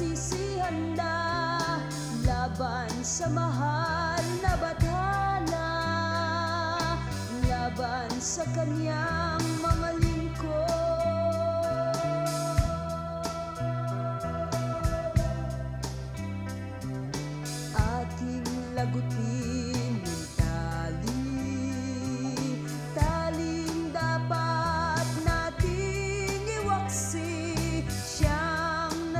nagsisihanda Laban sa mahal na bathala Laban sa kanyang mga lingkod. Ating lagutin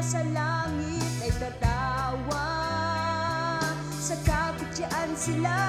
Nasa langit ay tatawa. Sa kakutyaan sila